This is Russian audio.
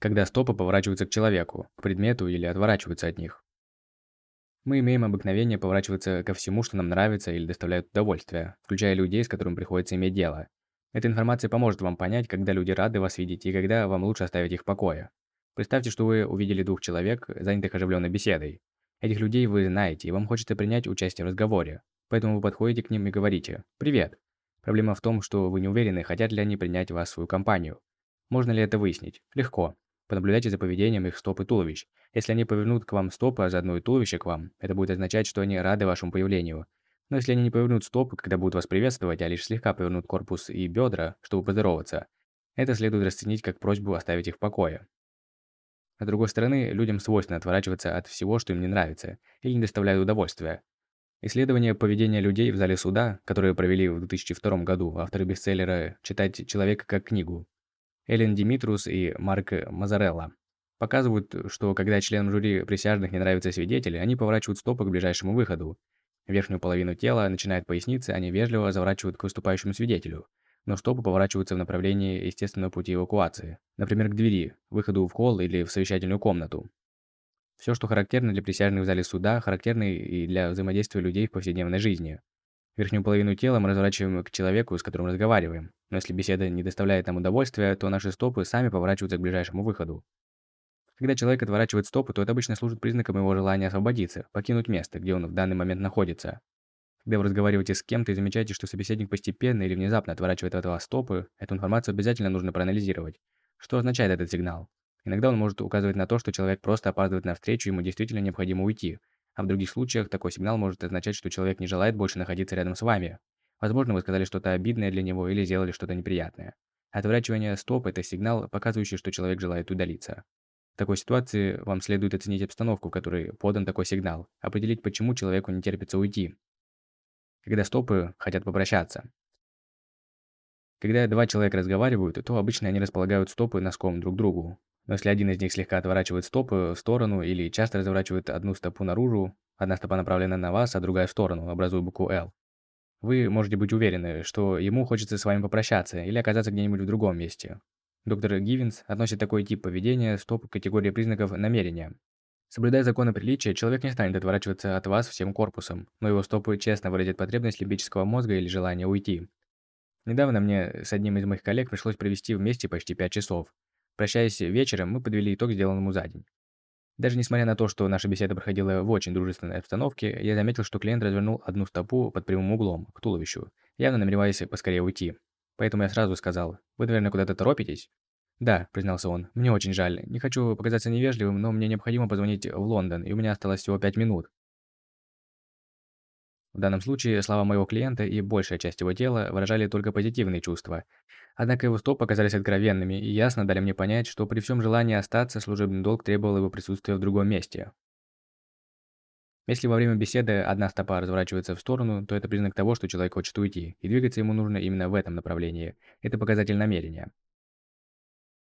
когда стопы поворачиваются к человеку, к предмету или отворачиваются от них. Мы имеем обыкновение поворачиваться ко всему, что нам нравится или доставляет удовольствие, включая людей, с которыми приходится иметь дело. Эта информация поможет вам понять, когда люди рады вас видеть и когда вам лучше оставить их в покое. Представьте, что вы увидели двух человек, занятых оживленной беседой. Этих людей вы знаете, и вам хочется принять участие в разговоре. Поэтому вы подходите к ним и говорите «Привет». Проблема в том, что вы не уверены, хотят ли они принять вас в свою компанию. Можно ли это выяснить? Легко. Понаблюдайте за поведением их стоп и туловищ. Если они повернут к вам стопы, а заодно и туловище к вам, это будет означать, что они рады вашему появлению. Но если они не повернут стопы, когда будут вас приветствовать, а лишь слегка повернут корпус и бедра, чтобы поздороваться, это следует расценить как просьбу оставить их в покое. С другой стороны, людям свойственно отворачиваться от всего, что им не нравится или не доставляет удовольствия. Исследование поведения людей в зале суда, которое провели в 2002 году авторы бестселлера «Читать человека как книгу», Эллен Димитрус и Марк Мазарелла показывают, что когда членам жюри присяжных не нравятся свидетели, они поворачивают стопы к ближайшему выходу. Верхнюю половину тела, начинает поясницы, они вежливо заворачивают к выступающему свидетелю, но стопы поворачиваются в направлении естественного пути эвакуации, например, к двери, выходу в холл или в совещательную комнату. Все, что характерно для присяжных в зале суда, характерно и для взаимодействия людей в повседневной жизни. Верхнюю половину тела мы разворачиваем к человеку, с которым разговариваем. Но если беседа не доставляет нам удовольствия, то наши стопы сами поворачиваются к ближайшему выходу. Когда человек отворачивает стопы, то это обычно служит признаком его желания освободиться, покинуть место, где он в данный момент находится. Когда вы разговариваете с кем-то и замечаете, что собеседник постепенно или внезапно отворачивает от вас стопы, эту информацию обязательно нужно проанализировать. Что означает этот сигнал? Иногда он может указывать на то, что человек просто опаздывает на встречу, ему действительно необходимо уйти. А в других случаях такой сигнал может означать, что человек не желает больше находиться рядом с вами. Возможно, вы сказали что-то обидное для него или сделали что-то неприятное. Отворачивание стоп – это сигнал, показывающий, что человек желает удалиться. В такой ситуации вам следует оценить обстановку, в которой подан такой сигнал, определить, почему человеку не терпится уйти. Когда стопы хотят попрощаться. Когда два человека разговаривают, то обычно они располагают стопы носком друг к другу. Но если один из них слегка отворачивает стопы в сторону или часто разворачивает одну стопу наружу, одна стопа направлена на вас, а другая в сторону, образуя букву «Л», вы можете быть уверены, что ему хочется с вами попрощаться или оказаться где-нибудь в другом месте. Доктор Гивенс относит такой тип поведения стоп к категории признаков намерения. Соблюдая законы приличия, человек не станет отворачиваться от вас всем корпусом, но его стопы честно выразят потребность лимбического мозга или желание уйти. Недавно мне с одним из моих коллег пришлось провести вместе почти 5 часов. Прощаясь вечером, мы подвели итог сделанному за день. Даже несмотря на то, что наша беседа проходила в очень дружественной обстановке, я заметил, что клиент развернул одну стопу под прямым углом, к туловищу, явно намереваясь поскорее уйти. Поэтому я сразу сказал, «Вы, наверное, куда-то торопитесь?» «Да», – признался он, – «мне очень жаль. Не хочу показаться невежливым, но мне необходимо позвонить в Лондон, и у меня осталось всего пять минут». В данном случае слова моего клиента и большая часть его тела выражали только позитивные чувства. Однако его стопы оказались откровенными и ясно дали мне понять, что при всем желании остаться, служебный долг требовал его присутствия в другом месте. Если во время беседы одна стопа разворачивается в сторону, то это признак того, что человек хочет уйти, и двигаться ему нужно именно в этом направлении. Это показатель намерения.